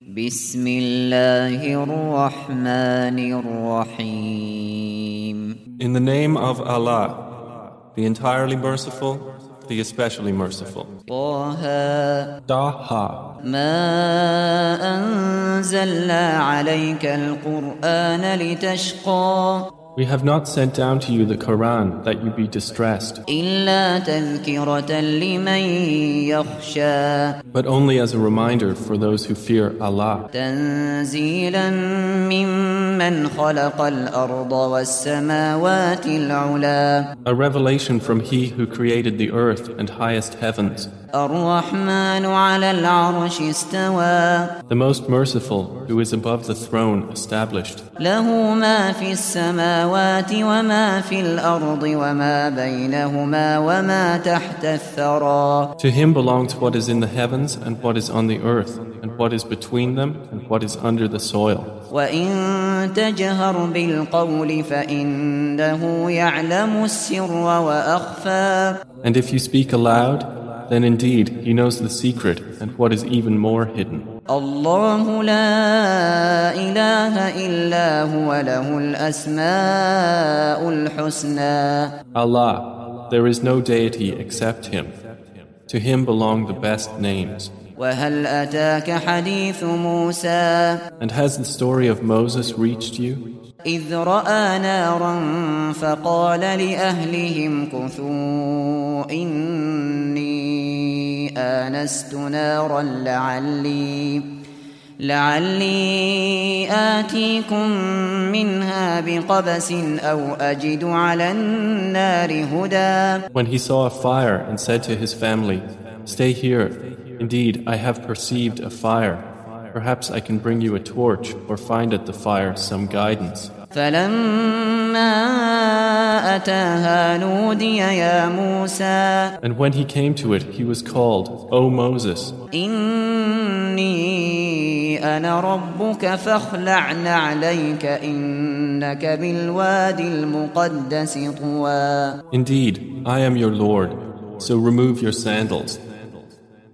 بسم الله الرحمن الرحيم In the name of Allah, the entirely merciful, the especially merciful. طه Daha. ما أنزلنا عليك القرآن لتشقى We have not sent down to you the Quran that you be distressed. But only as a reminder for those who fear Allah. A revelation from He who created the earth and highest heavens. الرحمن على العرش استوى the most merciful who is above the throne established. له ما في السماوات وما في الأرض وما بينهما وما تحت الثرى To Him belongs what is in the heavens and what is on the earth, and what is between them and what is under the soil. وإن تجهر بالقول فإنه يعلم السر وأخفى And if you speak aloud, then indeed He knows the secret and what is even more hidden. الله لا إله إلا هو له الأسماء الحسنى Allah, there is no deity except Him. To Him belong the best names. وهل أتاك حديث موسى And has the story of Moses reached you? إذ رأى نارا فقال لأهلهم كثوا إني آنست نارا لعلي لعلي آتيكم منها بقبس أو أجد على النار هدى When he saw a fire and said to his family, Stay here. Indeed, I have perceived a fire. Perhaps I can bring you a torch or find at the fire some guidance. فلما أتاها نودي يا موسى And when he came to it, he was called, O Moses, إني أنا ربك فاخلع نعليك إنك بالوادي المقدس طوى Indeed, I am your Lord, so remove your sandals.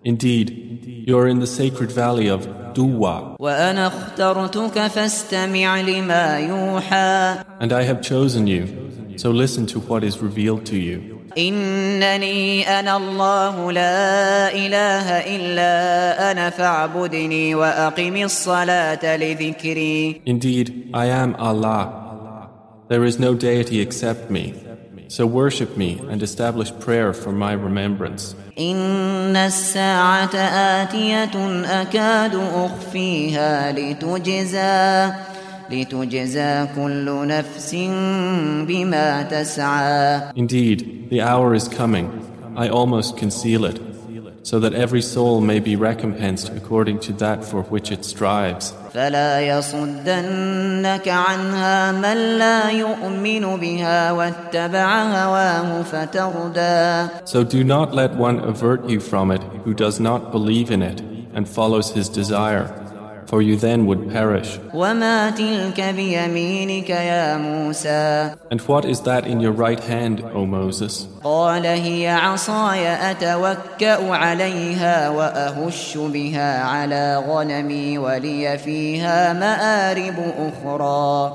Indeed, you are in the sacred valley of Tuwa. And I have chosen you, so listen to what is revealed to you. إنني أنا الله لا إله إلا أنا فاعبدني وأقم الصلاة لذكري. Indeed, I am Allah. There is no deity except me. So worship me and establish prayer for my remembrance. إن الساعة آتية أكاد أخفيها لتجزى لتجزى كل نفس بما تسعى Indeed, the hour is coming. I almost conceal it, so that every soul may be recompensed according to that for which it strives. فلا يصدنك عنها من لا يؤمن بها واتبع هواه فتردى So do not let one avert you from it who does not believe in it and follows his desire, for you then would perish. And what is that in your right hand, O Moses?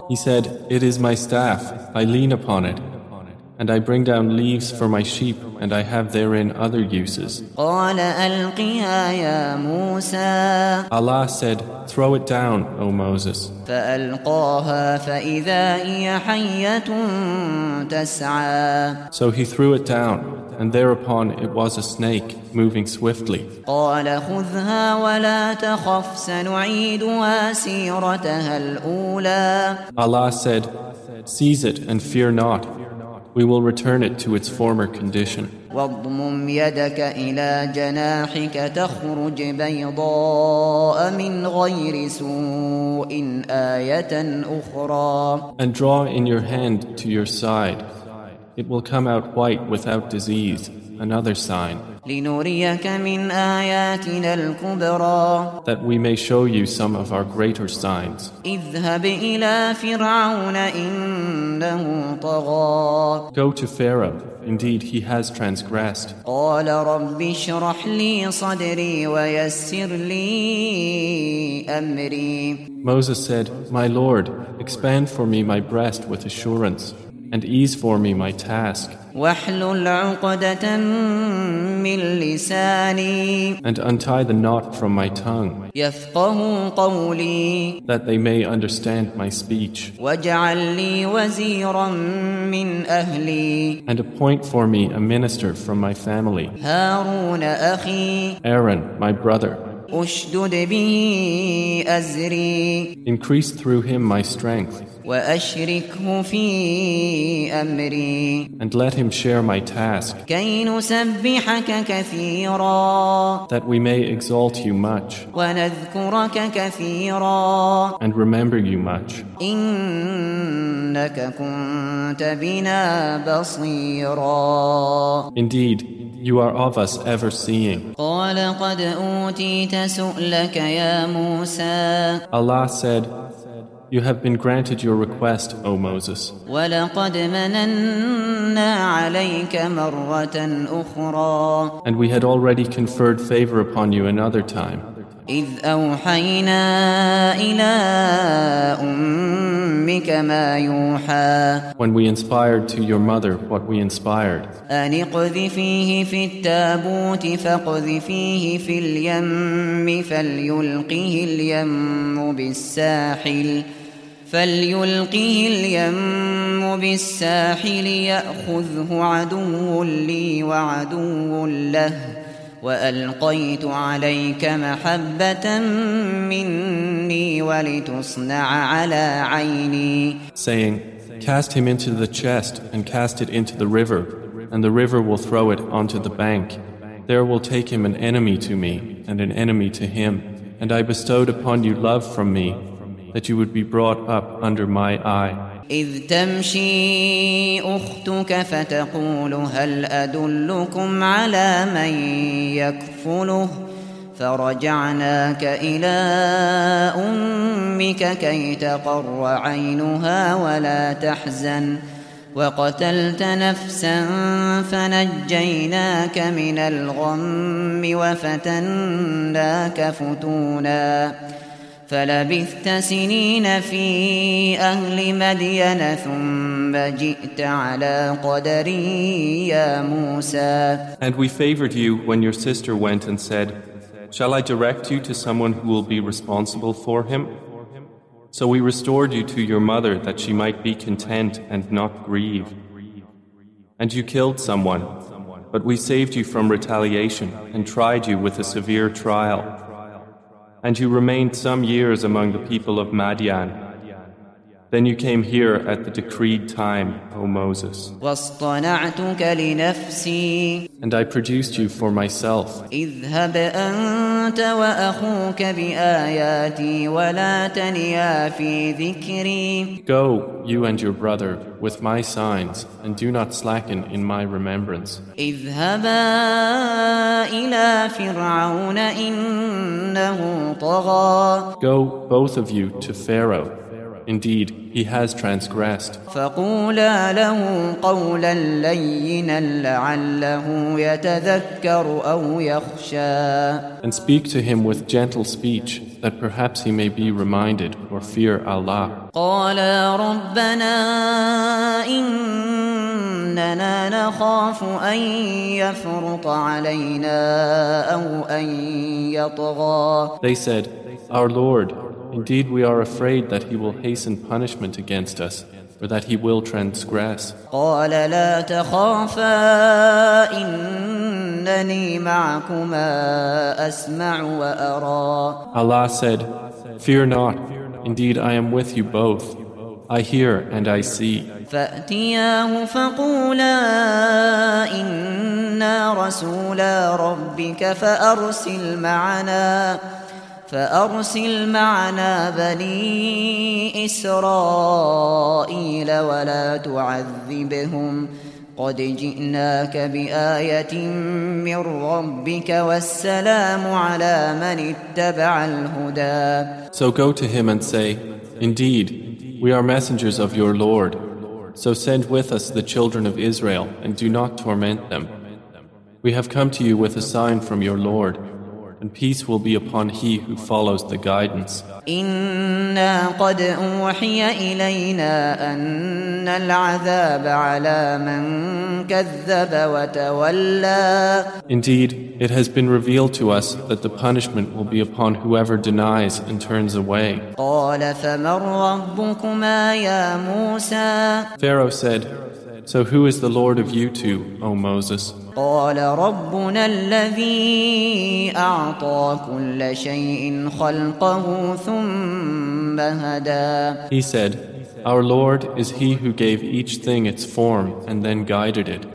He said, It is my staff, I lean upon it. And I bring down leaves for my sheep, and I have therein other uses. Allah said, Throw it down, O Moses. So he threw it down, and thereupon it was a snake moving swiftly. Allah said, Seize it and fear not. We will return it to its former condition. واضمم يدك إلى جناحك تخرج بيضاء من غير سوء آية أخرى And draw in your hand to your side. It will come out white without disease, another sign. That we may show you some of our greater signs. Go to Pharaoh. Indeed, he has transgressed. Moses said, My Lord, expand for me my breast with assurance and ease for me my task. And untie the knot from my tongue that they may understand my speech. And appoint for me a minister from my family Aaron, my brother. Increase through him my strength. وأشركه في أمري and let him share my task, كي نسبحك كثيرا that we may exalt you much ونذكرك كثيرا and remember you much. إنك كنت بنا بصيرا Indeed, you are of us ever seeing. قال قد أوتيت سؤلك يا موسى Allah said, You have been granted your request, O Moses, ولقد مننا عليك مرة أخرى and we had already conferred favor upon you another time, إذ أوحينا إلى أمك ما يوحى when we inspired to your mother what we inspired. أن اقذفيه في التابوت فاقذفيه في اليم فليلقه اليم بالساحل فليلقه اليم بالساحل يأخذه عدو لي وعدو له وألقيت عليك محبة مني ولتصنع على عيني saying, Cast him into the chest and cast it into the river, and the river will throw it onto the bank. There will take him an enemy to me and an enemy to him, and I bestowed upon you love from me, That you would be brought up under my eye. إذ تمشي أختك فتقول هل أدلكم على من يكفله؟ فرجعناك إلى أمك كي تقر عينها ولا تحزن. وقتلت نفسا فنجيناك من الغم وفتناك فتونا. فلبثت سنين في أهل مدين ثم جئت على قدري يا موسى And we favored you when your sister went and said, Shall I direct you to someone who will be responsible for him? So we restored you to your mother that she might be content and not grieve. And you killed someone, but we saved you from retaliation and tried you with a severe trial. And you remained some years among the people of Madyan. Then you came here at the decreed time, O Moses. And I produced you for myself. Go, you and your brother, with my signs, and do not slacken in my remembrance. Go, both of you, to Pharaoh. Indeed, he has transgressed. فقولا له قولا لينا لعله يتذكر أو يخشى And speak to him with gentle speech, that perhaps he may be reminded or fear Allah. قالا ربنا إننا نخاف أن يفرط علينا أو أن يطغى They said, Our Lord, indeed we are afraid that he will hasten punishment against us, or that he will transgress. قال لا تخافا إنني معكما أسمع وأرى Allah said, Fear not, indeed I am with you both. I hear and I see. فأتياه فقولا إنا رسولا ربك فأرسل معنا فأرسل معنا بني إسرائيل ولا تعذبهم قد جئناك بآية من ربك والسلام على من اتبع الهدى So go to him and say, Indeed, we are messengers of your Lord. So send with us the children of Israel and do not torment them. We have come to you with a sign from your Lord and peace will be upon he who follows the guidance. إنا قد أوحي إلينا أن العذاب على من كذب وتولى Indeed, it has been revealed to us that the punishment will be upon whoever denies and turns away. قال فمن ربكما يا موسى Pharaoh said, so who is the Lord of you two, O Moses? He said, Our Lord is He who gave each thing its form and then guided it.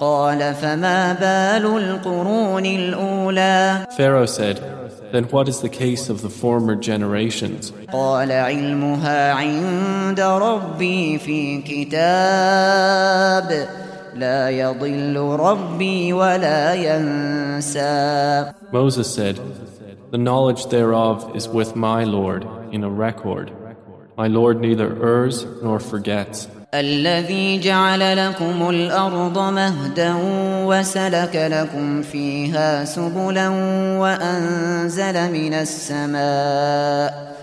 Pharaoh said, Then what is the case of the former generations? قال علمها عند ربي في كتاب لا يضل ربي ولا ينسى Moses said, The knowledge thereof is with my Lord in a record. My Lord neither errs nor forgets. الذي جعل لكم الأرض مهدا وسلك لكم فيها سبلا وأنزل من السماء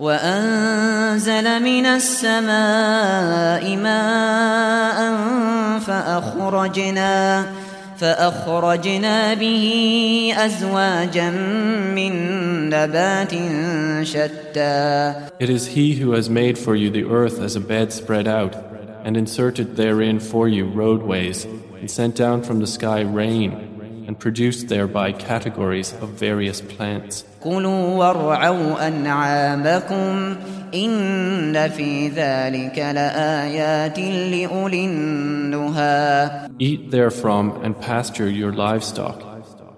وأنزل من السماء ماء فأخرجنا فأخرجنا به أزواجا من نبات شتى It is He who has made for you the earth as a bed spread out, and inserted therein for you roadways, and sent down from the sky rain, and produced thereby categories of various plants. كلوا وارعوا أنعامكم إن في ذلك لآيات لأولي النهى Eat therefrom and pasture your livestock.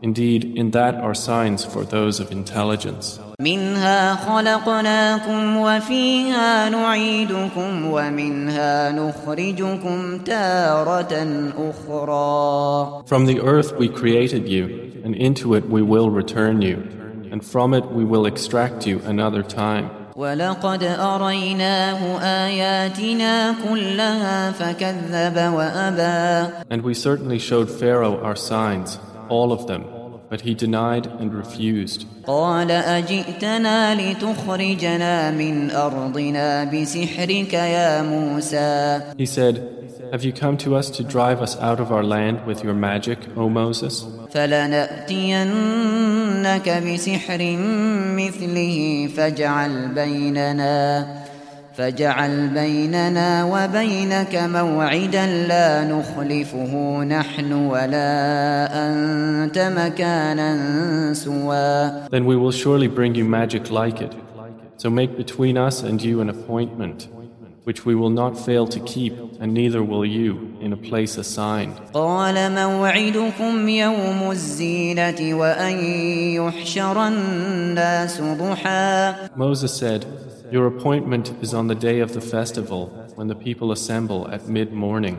Indeed, in that are signs for those of intelligence. منها خلقناكم وفيها نعيدكم ومنها نخرجكم تارة أخرى From the earth we created you, and into it we will return you, and from it we will extract you another time. ولقد أريناه آياتنا كلها فكذب وأبى And we certainly showed Pharaoh our signs, all of them, but he denied and refused. قال أجئتنا لتخرجنا من أرضنا بسحرك يا موسى He said, Have you come to us to drive us out of our land with your magic, O Moses? فلنأتينك بسحر مثله فاجعل بيننا فاجعل بيننا وبينك موعدا لا نخلفه نحن ولا أنت مكانا سوى Then we will surely bring you magic like it. So make between us and you an appointment, which we will not fail to keep, and neither will you, in a place assigned. Moses said, Your appointment is on the day of the festival, when the people assemble at mid morning.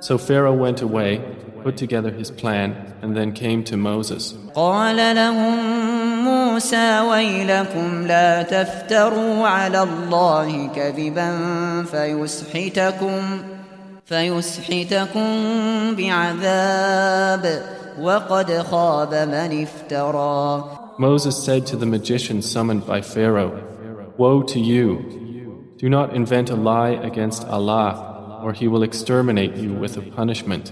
So Pharaoh went away, put together his plan, and then came to Moses. قال لهم موسى ويلكم لا تفتروا على الله كذبا فيسحتكم فيسحتكم بعذاب وقد خاب من افترى Moses said to the magician summoned by Pharaoh, Woe to you! Do not invent a lie against Allah, or He will exterminate you with a punishment,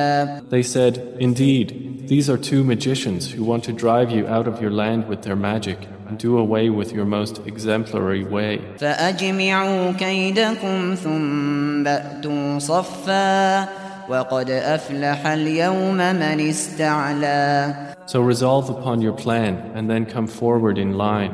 They said, Indeed, these are two magicians who want to drive you out of your land with their magic and do away with your most exemplary way. So resolve upon your plan and then come forward in line.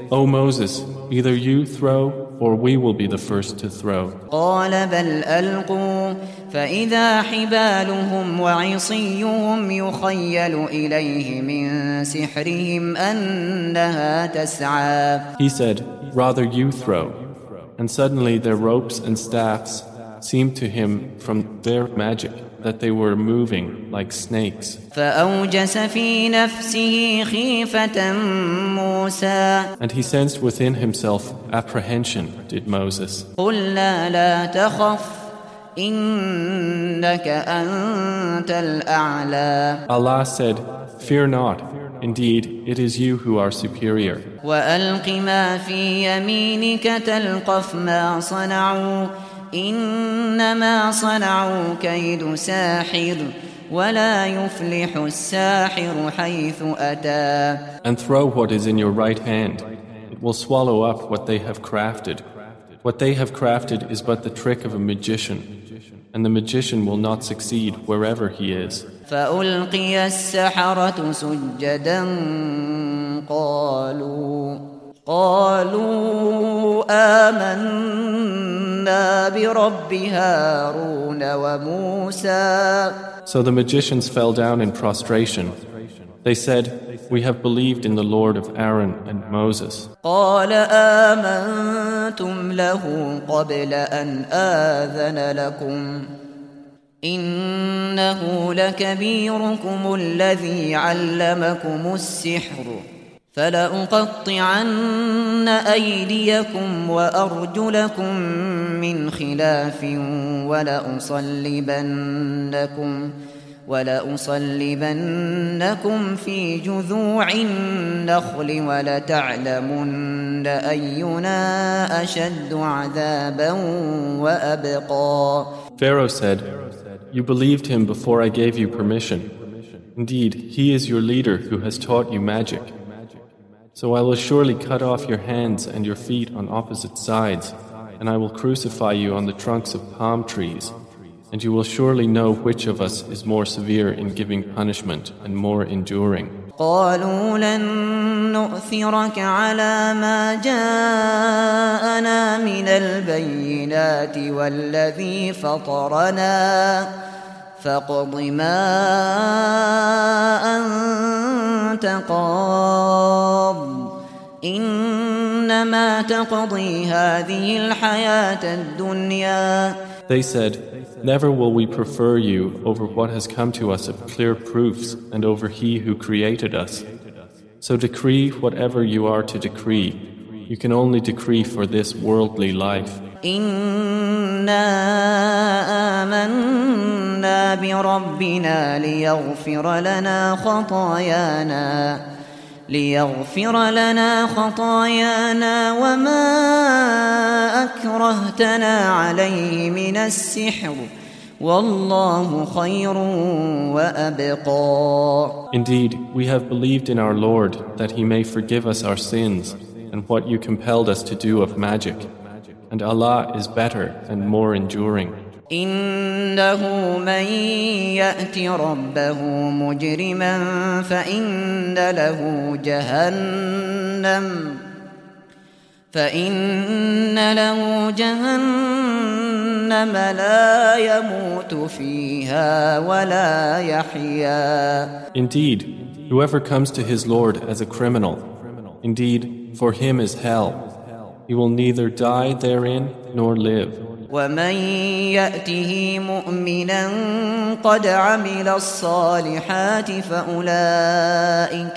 O Moses, either you throw or we will be the first to throw. قال بل ألقوا فإذا حبالهم وعصيهم يخيل إليه من سحرهم أنها تسعى He said, Rather you throw. And suddenly their ropes and staffs seemed to him from their magic that they were moving like snakes. And he sensed within himself apprehension, did Moses. Allah said, Fear not. Indeed, it is you who are superior. وألق ما في يمينك تلقف ما صنعوا إنما صنعوا كيد ساحر ولا يفلح الساحر حيث أتى And throw what is in your right hand. It will swallow up what they have crafted. What they have crafted is but the trick of a magician, and the magician will not succeed wherever he is. فألقي السحرة سجدا قالوا قالوا آمنا برب هارون وموسى So the magicians fell down in prostration. They said, We have believed in the Lord of Aaron and Moses. قال آمنتم له قبل أن آذن لكم إنه لكبيركم الذي علمكم السحر فلأقطعن أيديكم وأرجلكم من خلاف ولأصلبنكم ولأصلبنكم في جذوع النخل ولتعلمن أينا أشد عذابا وأبقى Pharaoh said, You believed him before I gave you permission. Indeed, he is your leader who has taught you magic. So I will surely cut off your hands and your feet on opposite sides, and I will crucify you on the trunks of palm trees. And you will surely know which of us is more severe in giving punishment and more enduring. قالوا لن نؤثرك على ما جاءنا من البينات والذي فطرنا فاقض ما أنت قاض إنما تقضي هذه الحياة الدنيا They said, Never will we prefer you over what has come to us of clear proofs and over He who created us. So decree whatever you are to decree. You can only decree for this worldly life. إنا آمنا بربنا ليغفر لنا خطايانا ليغفر لنا خطايانا وما أكرهتنا عليه من السحر والله خير وأبقى Indeed, we have believed in our Lord that He may forgive us our sins and what you compelled us to do of magic. And Allah is better and more enduring. إنه من يأت ربه مجرما فإن له جهنم فإن له جهنم لا يموت فيها ولا يحيا Indeed, whoever comes to his Lord as a criminal, indeed, for him is hell. He will neither die therein nor live. ومن يأته مؤمنا قد عمل الصالحات فأولئك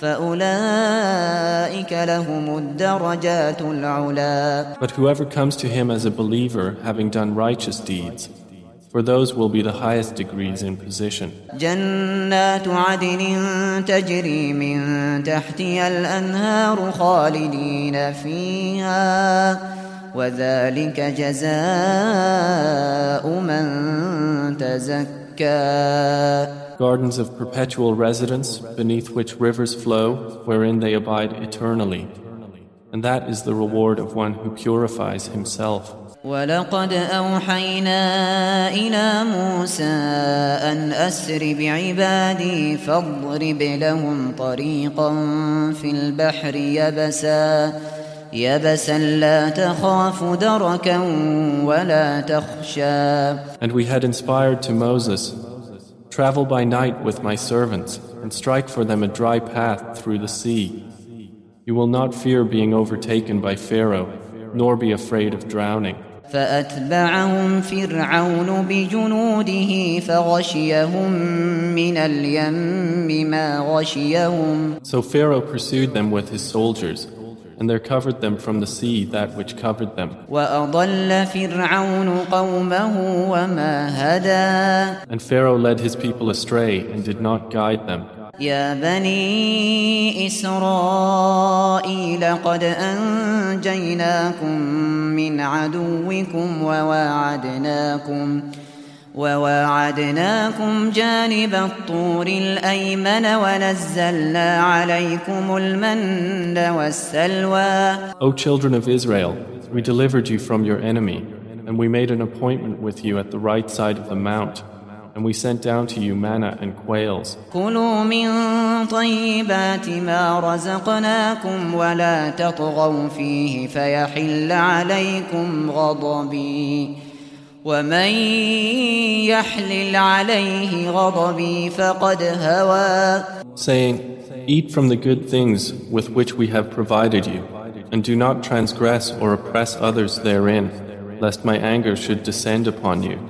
فأولئك لهم الدرجات العلا But whoever comes to him as a believer having done righteous deeds, For those will be the highest degrees in position. جنات عدن تجري من تحتها الأنهار خالدين فيها وذلك جزاء من تزكى Gardens of perpetual residence beneath which rivers flow wherein they abide eternally. And that is the reward of one who purifies himself. ولقد أوحينا إلى موسى أن أسر بعبادي فاضرب لهم طريقا في البحر يبسا يبسا لا تخاف دركا ولا تخشى And we had inspired to Moses, Travel by night with my servants and strike for them a dry path through the sea. You will not fear being overtaken by Pharaoh, nor be afraid of drowning. فأتبعهم فرعون بجنوده فغشيهم من اليم ما غشيهم So Pharaoh pursued them with his soldiers, and there covered them from the sea that which covered them. وأضل فرعون قومه وما هدى And Pharaoh led his people astray and did not guide them. يا بني إسرائيل قد أنجيناكم من عدوكم وواعدناكم وواعدناكم جانب الطور الأيمن ونزلنا عليكم المن والسلوى O children of Israel, we delivered you from your enemy, and we made an appointment with you at the right side of the mount, and we sent down to you manna and quails. كلوا من طيبات ما رزقناكم ولا تطغوا فيه فيحل عليكم غضبي ومن يحلل عليه غضبي فقد هوى saying, Eat from the good things with which we have provided you, and do not transgress or oppress others therein, lest my anger should descend upon you.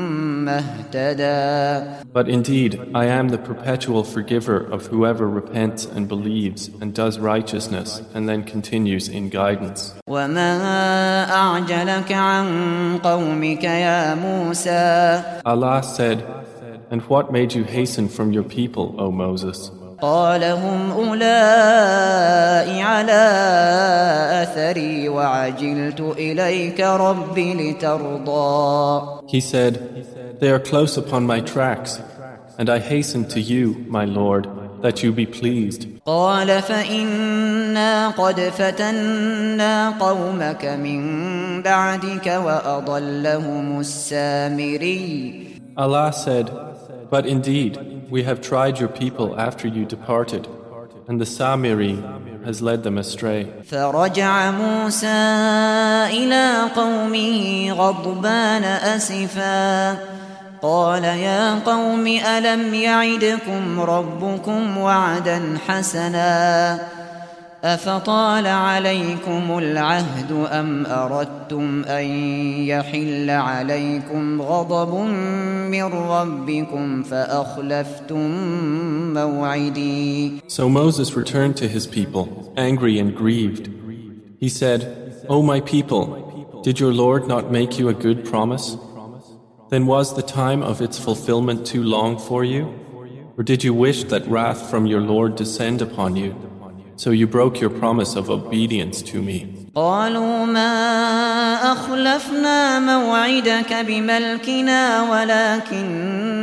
But indeed, I am the perpetual forgiver of whoever repents and believes and does righteousness and then continues in guidance. Allah said, And what made you hasten from your people, O Moses? قال هم أولئك على أثري وعجلت إليك رب لترضى He said, They are close upon my tracks, and I hasten to you, my Lord, that you be pleased. قال فإنا قد فتنا قومك من بعدك وأضلهم السامري Allah said, But indeed, we have tried your people after you departed, and the Samiri has led them astray. فرجع موسى إلى قومه غضبان أسفا قال يا قوم ألم يعدكم ربكم وعدا حسنا أفطال عليكم العهد أم أردتم أن يحل عليكم غضب من ربكم فأخلفتم موعدي So Moses returned to his people, angry and grieved. He said, O my people, did your Lord not make you a good promise? Then was the time of its fulfillment too long for you? Or did you wish that wrath from your Lord descend upon you? So you broke your promise of obedience to me. قالوا ما أخلفنا موعدك بملكنا ولكننا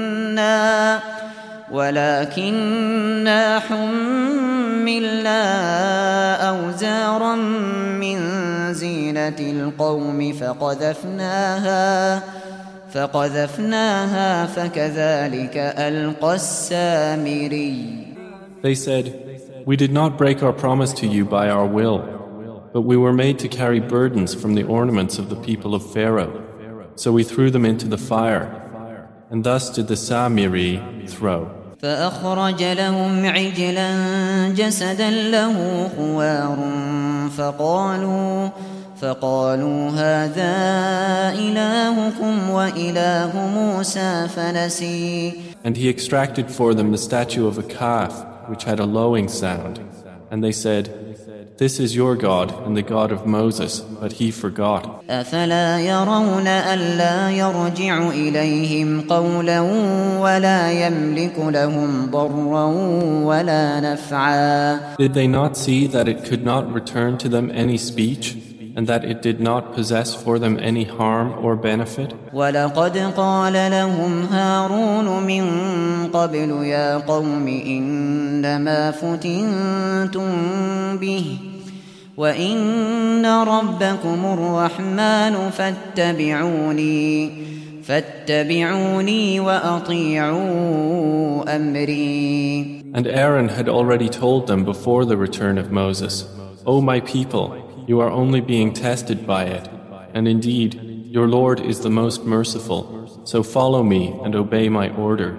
ولكننا حملنا أوزارا من زينة القوم فقذفناها فقذفناها فكذلك ألقى السامري They said, We did not break our promise to you by our will, but we were made to carry burdens from the ornaments of the people of Pharaoh. So we threw them into the fire, and thus did the Samiri throw. فأخرج لهم عجلا جسدا له خوار فقالوا فقالوا هذا إلهكم وإله موسى فنسي And he extracted for them the statue of a calf which had a lowing sound, and they said, This is your God and the God of Moses, but he forgot. Did they not see that it could not return to them any speech? and that it did not possess for them any harm or benefit? ولقد قال لهم هارون من قبل يا قوم إنما فتنتم به وإن ربكم الرحمن فاتبعوني فاتبعوني وأطيعوا أمري And Aaron had already told them before the return of Moses, O my people, you are only being tested by it, and indeed, your Lord is the most merciful. So follow me and obey my order.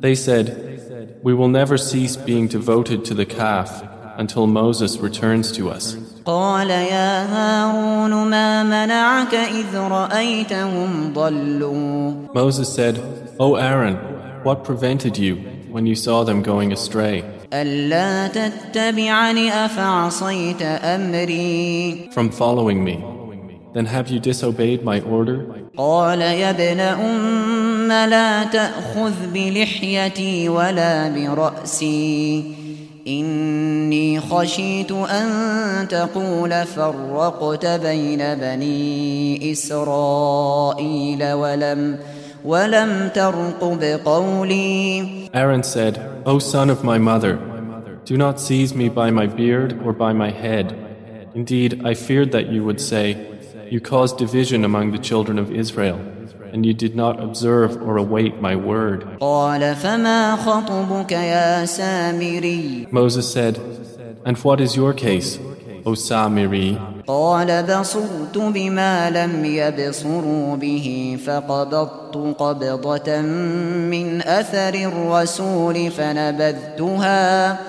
They said, We will never cease being devoted to the calf until Moses returns to us. قال يا هارون ما منعك إذ رأيتهم ضلوا Moses said, O Aaron, what prevented you when you saw them going astray? ألا تتبعني أفعصيت أمري From following me. Then have you disobeyed my order? قال يا ابن أم لا تأخذ بلحيتي ولا برأسي إني خشيت أن تقول فرقت بين بني إسرائيل ولم ولم ترقب قولي Aaron said, O son of my mother, do not seize me by my beard or by my head. Indeed, I feared that you would say, You caused division among the children of Israel and you did not observe or await my word. Moses said, And what is your case, O Samiri? قال بصرت بما لم يبصروا به فقبضت قبضة من أثر الرسول فنبذتها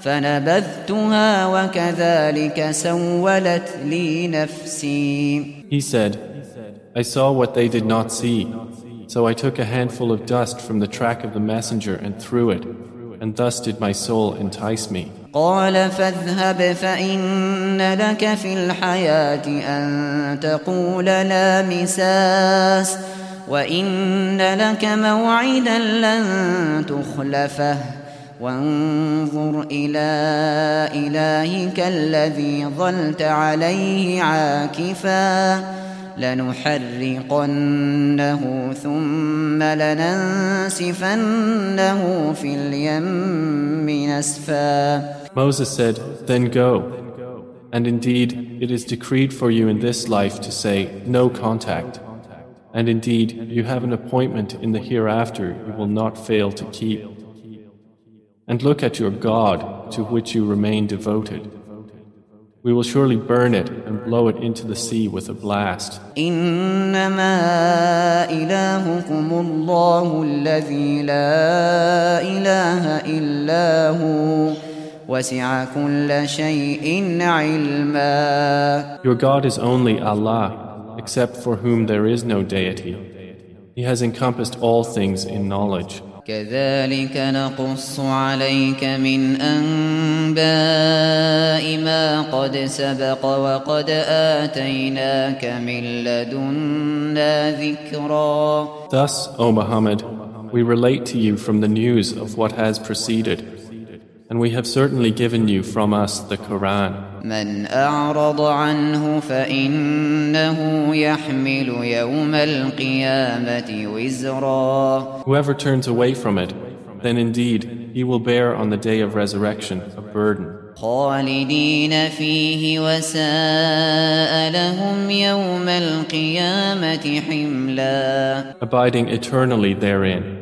فنبذتها وكذلك سولت لي نفسي He said, I saw what they did not see. So I took a handful of dust from the track of the messenger and threw it, and thus did my soul entice me. قال فاذهب فإن لك في الحياة أن تقول لا مساس وإن لك موعدا لن تخلفه وانظر إلى إلهك الذي ظلت عليه عاكفاً لنحرقنه ثم لننسفنه في اليم نسفا Moses said, Then go. And indeed, it is decreed for you in this life to say, No contact. And indeed, you have an appointment in the hereafter you will not fail to keep. And look at your God to which you remain devoted. We will surely burn it and blow it into the sea with a blast. Your God is only Allah, except for whom there is no deity. He has encompassed all things in knowledge. كذلك نقص عليك من أنباء ما قد سبق وقد آتيناك من لدنا ذكرا Thus, O Muhammad, we relate to you from the news of what has preceded. And we have certainly given you from us the Quran. من أعرض عنه فإنه يحمل يوم القيامة وزرا Whoever turns away from it, then indeed he will bear on the day of resurrection a burden. خالدين فيه وساء لهم يوم القيامة حملا Abiding eternally therein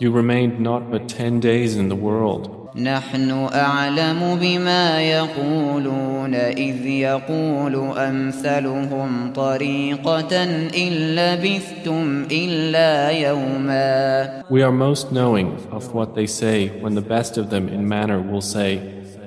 You remained not but ten days in the world. نحن أعلم بما يقولون إذ يقول أمثلهم طريقة إن لبثتم إلا يوما We are most knowing of what they say when the best of them in manner will say,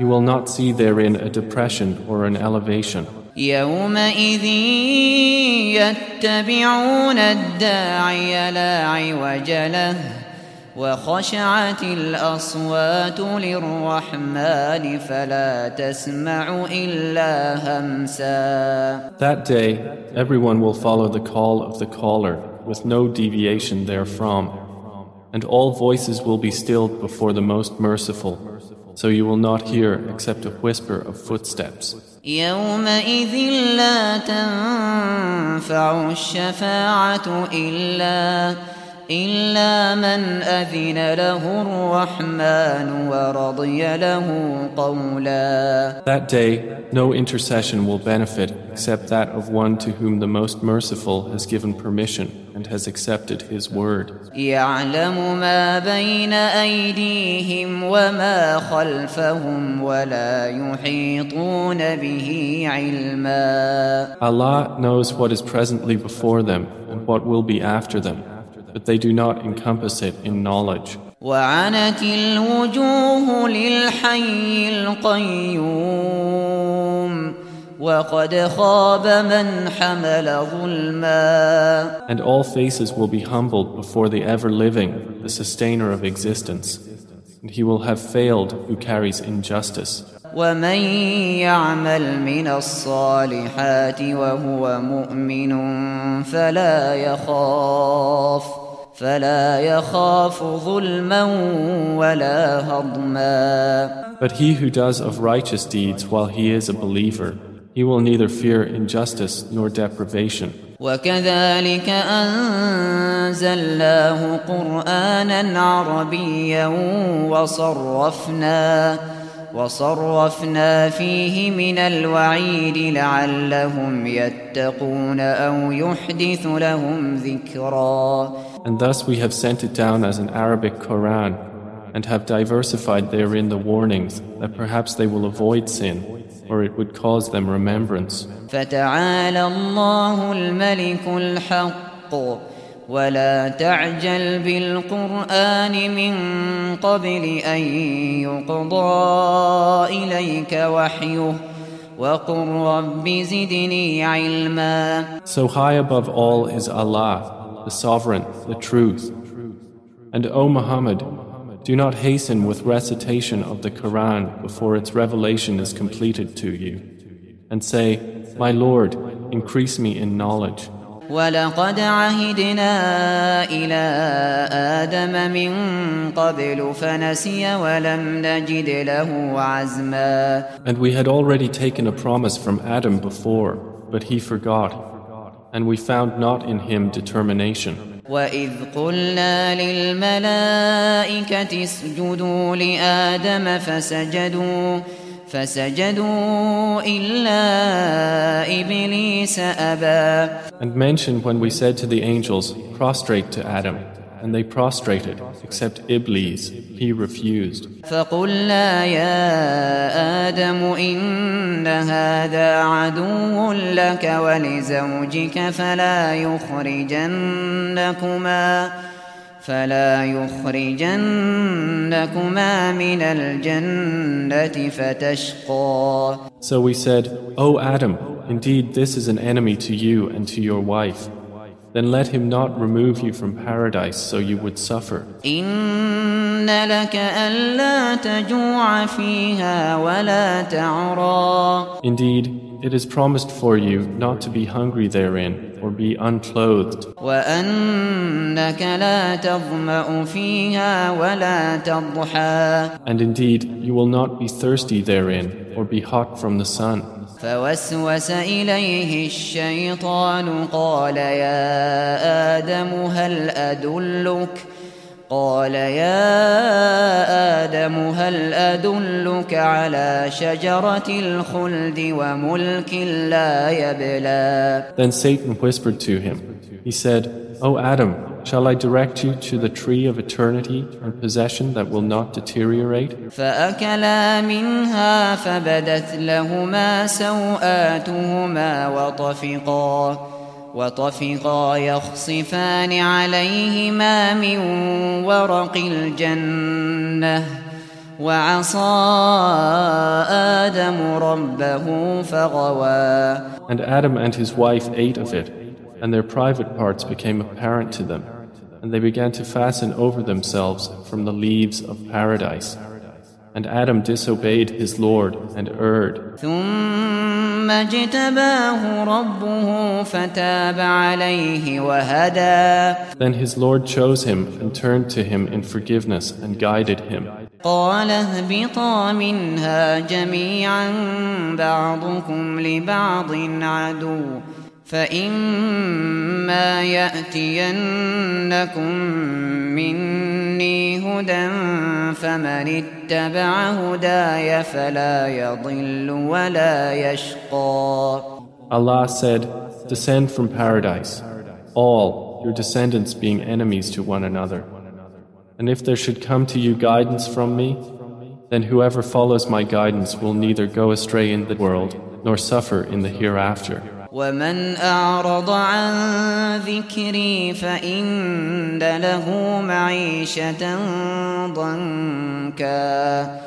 You will not see therein a depression or an elevation. يومئذ يتبعون الداعي لا عوج له وخشعت الأصوات للرحمن فلا تسمع إلا همسا That day, everyone will follow the call of the caller with no deviation therefrom, and all voices will be stilled before the Most Merciful, so you will not hear except a whisper of footsteps. يومئذ لا تنفع الشفاعة إلا إلا من أذن له الرحمن ورضي له قولا That day, no intercession will benefit except that of one to whom the Most Merciful has given permission and has accepted his word. يعلم ما بين أيديهم وما خلفهم ولا يحيطون به علما Allah knows what is presently before them and what will be after them, but they do not encompass it in knowledge. وعنت الوجوه للحي القيوم وقد خاب من حمل ظلما And all faces will be humbled before the ever-living, the sustainer of existence. And he will have failed who carries injustice. ومن يعمل من الصالحات وهو مؤمن فلا يخاف فلا يخاف ظلما ولا هضما But he who does of righteous deeds while he is a believer, he will neither fear injustice nor deprivation. وكذلك أنزلناه قرآنا عربيا وصرفنا وصرفنا فيه من الوعيد لعلهم يتقون أو يحدث لهم ذكرا And thus we have sent it down as an Arabic Quran and have diversified therein the warnings that perhaps they will avoid sin or it would cause them remembrance. فتعالى الله الملك الحق ولا تعجل بالقرآن من قبل أن يقضى إليك وحيه وقل رب زدني علما So high above all is Allah, the Sovereign, the Truth. And O Muhammad, do not hasten with recitation of the Quran before its revelation is completed to you. And say, My Lord, increase me in knowledge. ولقد عهدنا إلى آدم من قبل فنسي ولم نجد له عزما And we had already taken a promise from Adam before, but he forgot. And we found not in him determination. وإذ قلنا للملائكة اسجدوا لآدم فسجدوا فسجدوا إلا إبليس أبى And mention when we said to the angels, Prostrate to Adam. And they prostrated, except Iblis. He refused. فقلنا يا آدم إن هذا عدو لك ولزوجك فلا يخرجنكما فلا يخرجنكما من الجنة فتشقى So we said, O Adam, indeed this is an enemy to you and to your wife. Then let him not remove you from paradise so you would suffer. إن لك ألا تجوع فيها ولا تعرى Indeed, it is promised for you not to be hungry therein or be unclothed, وأنك لا تظمأ فيها ولا تضحى and indeed you will not be thirsty therein or be hot from the sun. فوسوس إليه الشيطان قال يا آدم هل أدلك قال يا آدم هل أدلك على شجرة الخلد وملك لا يبلى Then Satan whispered to him. He said, O Adam, shall I direct you to the tree of eternity and possession that will not deteriorate? فأكلا منها فبدت لهما سوآتهما وطفقا وطفقا يخصفان عليهما من ورق الجنة وعصى آدم ربه فغوى And Adam and his wife ate of it, and their private parts became apparent to them, and they began to fasten over themselves from the leaves of paradise. And Adam disobeyed his Lord and erred. ثم اجتباه ربه فتاب عليه وهدى Then his Lord chose him and turned to him in forgiveness and guided him. قال اهبطا منها جميعا بعضكم لبعض عدو فإما يأتينكم مني هدى فمن اتبع هداي فلا يضل ولا يشقى Allah said, Descend from paradise, all your descendants being enemies to one another. And if there should come to you guidance from me, then whoever follows my guidance will neither go astray in the world nor suffer in the hereafter. ومن أعرض عن ذكري فإن له معيشة ضنكا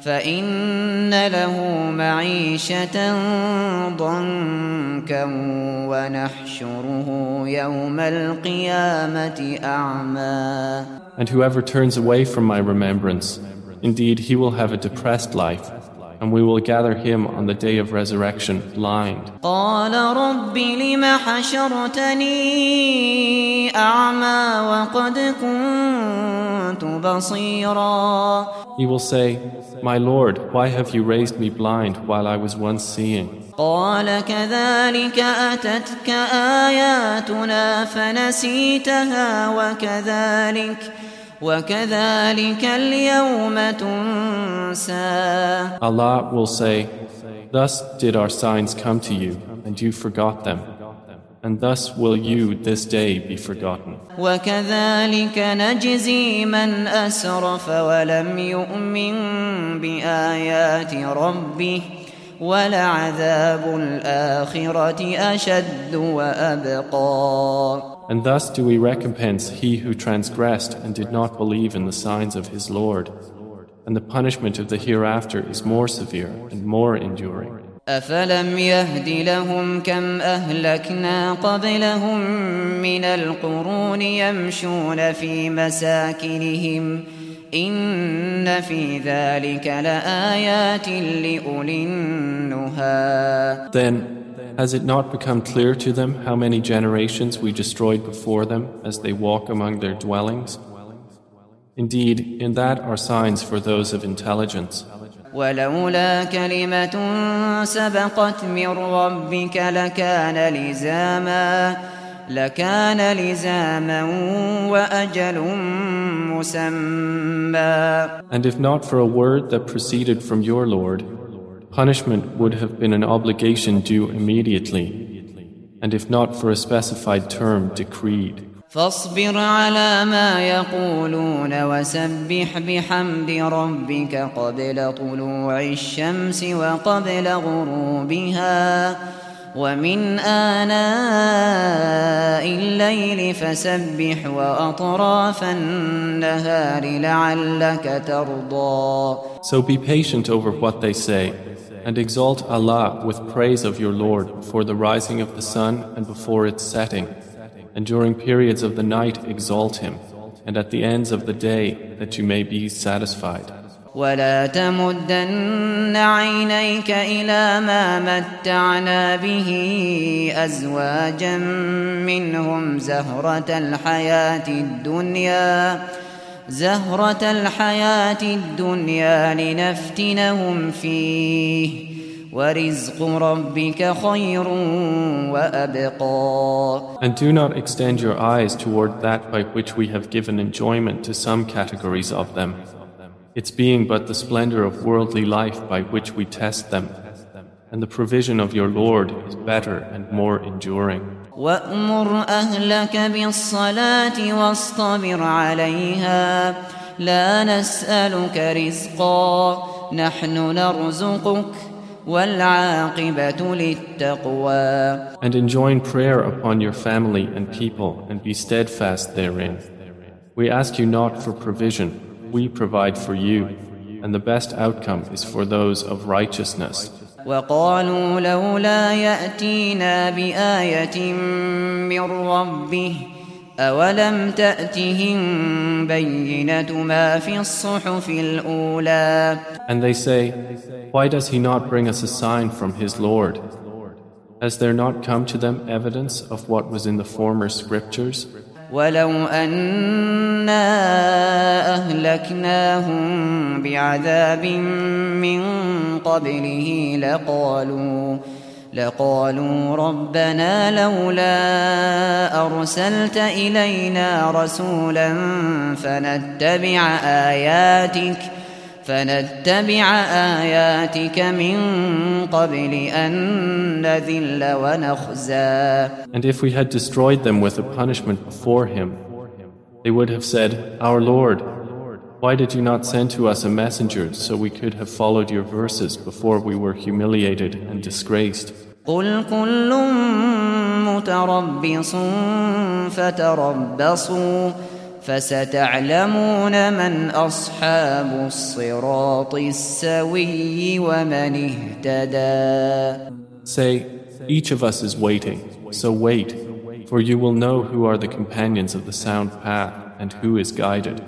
فإن له معيشة ضنكا ونحشره يوم القيامة أعمى And whoever turns away from my remembrance, indeed he will have a depressed life, and we will gather him on the day of resurrection blind. قال رب لم حشرتني أعمى وقد كنت بصيرا He will say, My Lord, why have you raised me blind while I was once seeing? قال كذلك أتتك آياتنا فنسيتها وكذلك وكذلك اليوم تنسى Allah will say, Thus did our signs come to you, and you forgot them. And thus will you this day be forgotten. وكذلك نجزي من أسرف ولم يؤمن بآيات ربه ولعذاب الآخرة أشد وأبقى And thus do we recompense he who transgressed and did not believe in the signs of his Lord. And the punishment of the hereafter is more severe and more enduring. أفلم يهد لهم كم أهلكنا قبلهم من القرون يمشون في مساكنهم إن في ذلك لآيات لأولي النهى Then, has it not become clear to them how many generations we destroyed before them as they walk among their dwellings? Indeed, in that are signs for those of intelligence. ولولا كلمة سبقت من ربك لكان لزاما لكان لزاما وأجل مسمى And if not for a word that proceeded from your Lord, punishment would have been an obligation due immediately, and if not for a specified term decreed. فاصبر على ما يقولون وسبح بحمد ربك قبل طلوع الشمس وقبل غروبها ومن آناء الليل فسبح وأطراف النهار لعلك ترضى So be patient over what they say, and exalt Allah with praise of your Lord before the rising of the sun and before its setting, and during periods of the night exalt Him, and at the ends of the day that you may be satisfied. ولا تمدن عينيك إلى ما متعنا به أزواجا منهم زهرة الحياة الدنيا زهرة الحياة الدنيا لنفتنهم فيه ورزق ربك خير وأبقى And do not extend your eyes toward that by which we have given enjoyment to some categories of them. its being but the splendor of worldly life by which we test them. And the provision of your Lord is better and more enduring. وأمر أهلك بالصلاة واصطبر عليها لا نسألك رزقا نحن نرزقك والعاقبة للتقوى And enjoin prayer upon your family and people and be steadfast therein. We ask you not for provision we provide for you, and the best outcome is for those of righteousness. وقالوا لولا يأتينا بآية من ربه أولم تأتهم بينة ما في الصحف الأولى And they say, Why does he not bring us a sign from his Lord? Has there not come to them evidence of what was in the former scriptures? ولو أنا أهلكناهم بعذاب من قبله لقالوا لقالوا ربنا لولا أرسلت إلينا رسولا فنتبع آياتك ۖ فنتبع آياتك من قبل أن نذل ونخزى And if we had destroyed them with a punishment before him, they would have said, Our Lord, why did you not send to us a messenger so we could have followed your verses before we were humiliated and disgraced? قل كل متربص فتربصوا فستعلمون من أصحاب الصراط السوي ومن اهتدى Say, each of us is waiting, so wait, for you will know who are the companions of the sound path and who is guided.